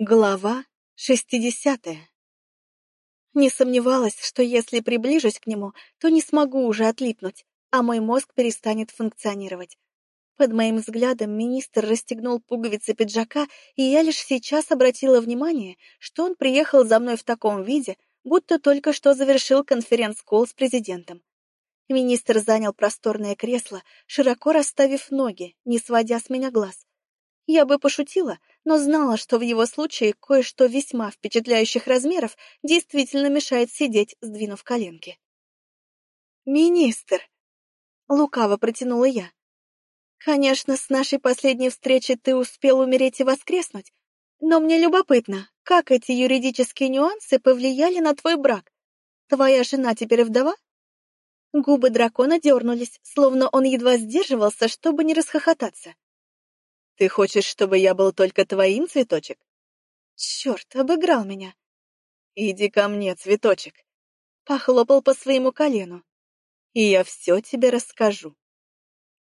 Глава шестидесятая Не сомневалась, что если приближусь к нему, то не смогу уже отлипнуть, а мой мозг перестанет функционировать. Под моим взглядом министр расстегнул пуговицы пиджака, и я лишь сейчас обратила внимание, что он приехал за мной в таком виде, будто только что завершил конференц-колл с президентом. Министр занял просторное кресло, широко расставив ноги, не сводя с меня глаз. Я бы пошутила, но знала, что в его случае кое-что весьма впечатляющих размеров действительно мешает сидеть, сдвинув коленки. «Министр!» — лукаво протянула я. «Конечно, с нашей последней встречи ты успел умереть и воскреснуть, но мне любопытно, как эти юридические нюансы повлияли на твой брак? Твоя жена теперь вдова?» Губы дракона дернулись, словно он едва сдерживался, чтобы не расхохотаться. Ты хочешь, чтобы я был только твоим, цветочек? Черт, обыграл меня. Иди ко мне, цветочек. Похлопал по своему колену. И я все тебе расскажу.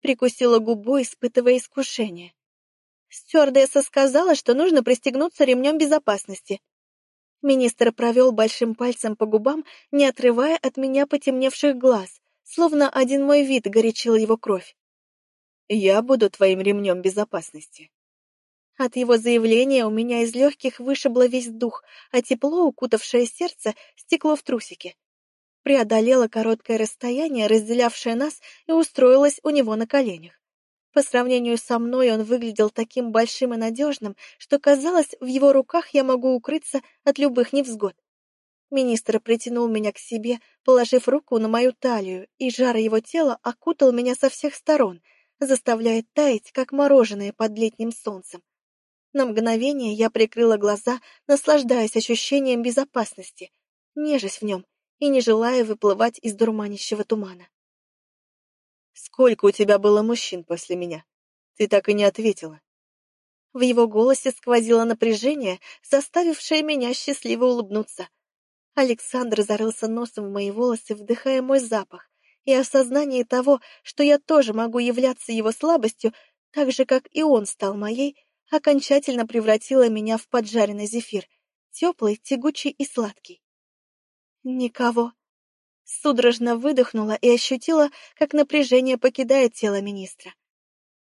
Прикусила губу, испытывая искушение. Стюардесса сказала, что нужно пристегнуться ремнем безопасности. Министр провел большим пальцем по губам, не отрывая от меня потемневших глаз, словно один мой вид горячил его кровь. Я буду твоим ремнем безопасности. От его заявления у меня из легких вышибло весь дух, а тепло, укутавшее сердце, стекло в трусики. Преодолела короткое расстояние, разделявшее нас, и устроилась у него на коленях. По сравнению со мной он выглядел таким большим и надежным, что казалось, в его руках я могу укрыться от любых невзгод. Министр притянул меня к себе, положив руку на мою талию, и жар его тела окутал меня со всех сторон — заставляет таять, как мороженое под летним солнцем. На мгновение я прикрыла глаза, наслаждаясь ощущением безопасности, нежесть в нем и не желая выплывать из дурманящего тумана. «Сколько у тебя было мужчин после меня? Ты так и не ответила». В его голосе сквозило напряжение, заставившее меня счастливо улыбнуться. Александр зарылся носом в мои волосы, вдыхая мой запах, и осознание того, что я тоже могу являться его слабостью, так же, как и он стал моей, окончательно превратило меня в поджаренный зефир, теплый, тягучий и сладкий. Никого. Судорожно выдохнула и ощутила, как напряжение покидает тело министра.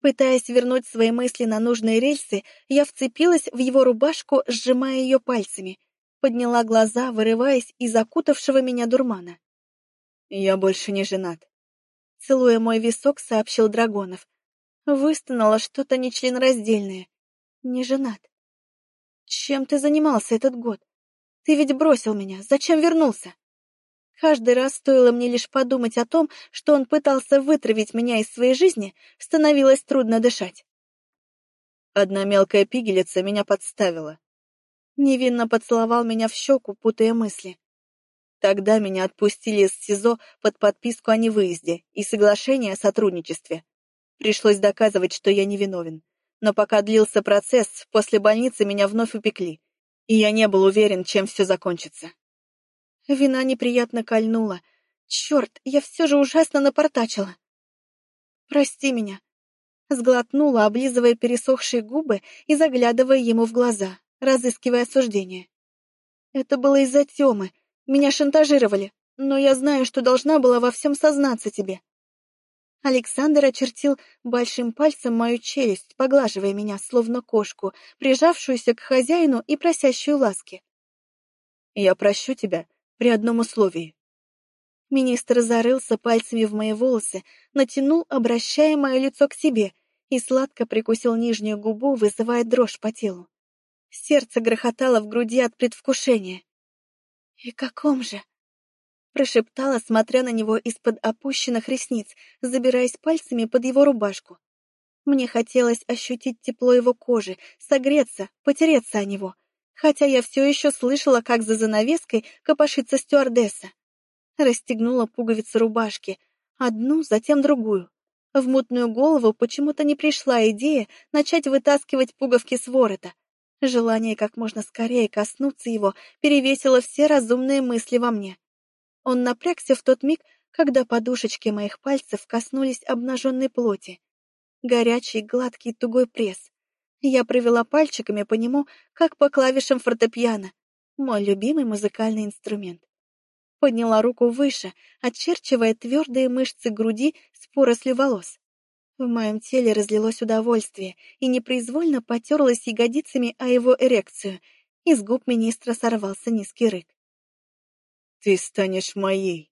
Пытаясь вернуть свои мысли на нужные рельсы, я вцепилась в его рубашку, сжимая ее пальцами, подняла глаза, вырываясь из закутавшего меня дурмана. «Я больше не женат», — целуя мой висок, сообщил Драгонов. Выстонала что-то нечленораздельное. «Не женат». «Чем ты занимался этот год? Ты ведь бросил меня. Зачем вернулся?» Каждый раз стоило мне лишь подумать о том, что он пытался вытравить меня из своей жизни, становилось трудно дышать. Одна мелкая пигелица меня подставила. Невинно поцеловал меня в щеку, путая мысли. Тогда меня отпустили из СИЗО под подписку о невыезде и соглашение о сотрудничестве. Пришлось доказывать, что я невиновен. Но пока длился процесс, после больницы меня вновь упекли, и я не был уверен, чем все закончится. Вина неприятно кольнула. Черт, я все же ужасно напортачила. Прости меня. Сглотнула, облизывая пересохшие губы и заглядывая ему в глаза, разыскивая осуждение. Это было из-за Темы, меня шантажировали, но я знаю, что должна была во всем сознаться тебе. Александр очертил большим пальцем мою челюсть, поглаживая меня, словно кошку, прижавшуюся к хозяину и просящую ласки. «Я прощу тебя при одном условии». Министр зарылся пальцами в мои волосы, натянул, обращая мое лицо к себе, и сладко прикусил нижнюю губу, вызывая дрожь по телу. Сердце грохотало в груди от предвкушения. «И каком же?» Прошептала, смотря на него из-под опущенных ресниц, забираясь пальцами под его рубашку. Мне хотелось ощутить тепло его кожи, согреться, потереться о него, хотя я все еще слышала, как за занавеской копошится стюардесса. Расстегнула пуговицы рубашки, одну, затем другую. В мутную голову почему-то не пришла идея начать вытаскивать пуговки с ворота, Желание как можно скорее коснуться его перевесило все разумные мысли во мне. Он напрягся в тот миг, когда подушечки моих пальцев коснулись обнаженной плоти. Горячий, гладкий, тугой пресс. Я провела пальчиками по нему, как по клавишам фортепиано, мой любимый музыкальный инструмент. Подняла руку выше, очерчивая твердые мышцы груди с порослью волос. В моем теле разлилось удовольствие и непроизвольно потерлась ягодицами о его эрекцию. Из губ министра сорвался низкий рык. «Ты станешь моей!»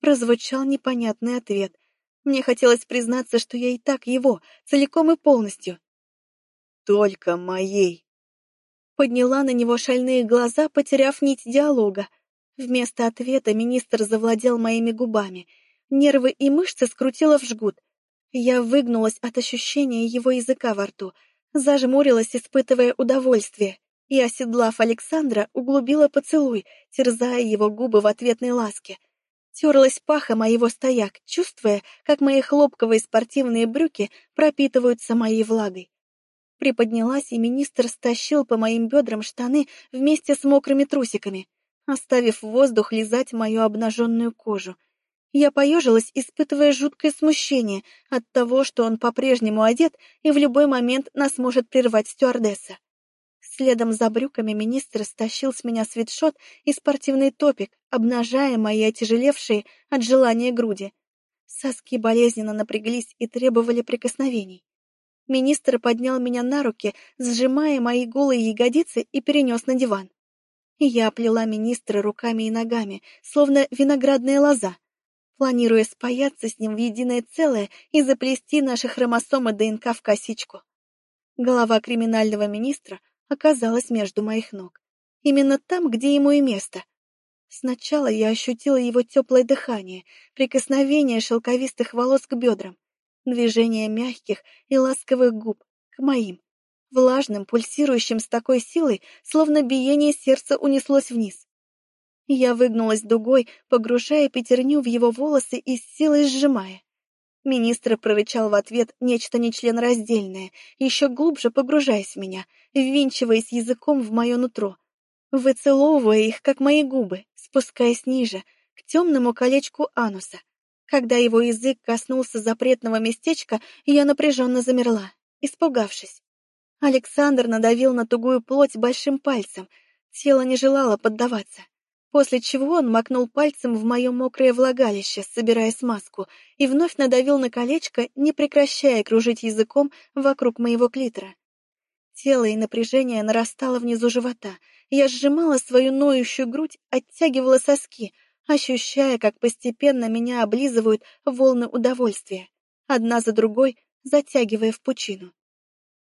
Прозвучал непонятный ответ. Мне хотелось признаться, что я и так его, целиком и полностью. «Только моей!» Подняла на него шальные глаза, потеряв нить диалога. Вместо ответа министр завладел моими губами. Нервы и мышцы скрутило в жгут. Я выгнулась от ощущения его языка во рту, зажмурилась, испытывая удовольствие, и, оседлав Александра, углубила поцелуй, терзая его губы в ответной ласке. Терлась паха моего стояк, чувствуя, как мои хлопковые спортивные брюки пропитываются моей влагой. Приподнялась, и министр стащил по моим бедрам штаны вместе с мокрыми трусиками, оставив воздух лизать мою обнаженную кожу — я поежилась, испытывая жуткое смущение от того, что он по-прежнему одет и в любой момент нас может прервать стюардесса. Следом за брюками министр стащил с меня свитшот и спортивный топик, обнажая мои отяжелевшие от желания груди. Соски болезненно напряглись и требовали прикосновений. Министр поднял меня на руки, сжимая мои голые ягодицы и перенес на диван. Я оплела министра руками и ногами, словно виноградная лоза, планируя спаяться с ним в единое целое и заплести наши хромосомы ДНК в косичку. Голова криминального министра оказалась между моих ног. Именно там, где ему и место. Сначала я ощутила его теплое дыхание, прикосновение шелковистых волос к бедрам, движение мягких и ласковых губ к моим, влажным, пульсирующим с такой силой, словно биение сердца унеслось вниз. Я выгнулась дугой, погружая пятерню в его волосы и с силой сжимая. Министр прорычал в ответ нечто нечленораздельное, еще глубже погружаясь в меня, ввинчиваясь языком в мое нутро, выцеловывая их, как мои губы, спускаясь ниже, к темному колечку ануса. Когда его язык коснулся запретного местечка, я напряженно замерла, испугавшись. Александр надавил на тугую плоть большим пальцем, тело не желало поддаваться после чего он макнул пальцем в мое мокрое влагалище, собирая смазку, и вновь надавил на колечко, не прекращая кружить языком вокруг моего клитора. Тело и напряжение нарастало внизу живота. Я сжимала свою ноющую грудь, оттягивала соски, ощущая, как постепенно меня облизывают волны удовольствия, одна за другой затягивая в пучину.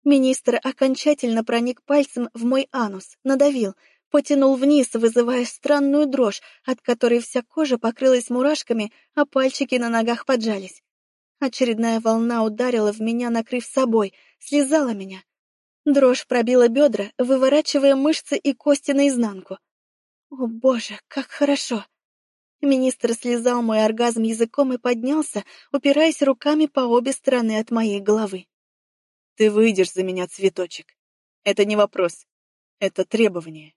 Министр окончательно проник пальцем в мой анус, надавил — потянул вниз, вызывая странную дрожь, от которой вся кожа покрылась мурашками, а пальчики на ногах поджались. Очередная волна ударила в меня, накрыв собой, слезала меня. Дрожь пробила бедра, выворачивая мышцы и кости наизнанку. О, боже, как хорошо! Министр слезал мой оргазм языком и поднялся, упираясь руками по обе стороны от моей головы. «Ты выйдешь за меня, цветочек. Это не вопрос. Это требование».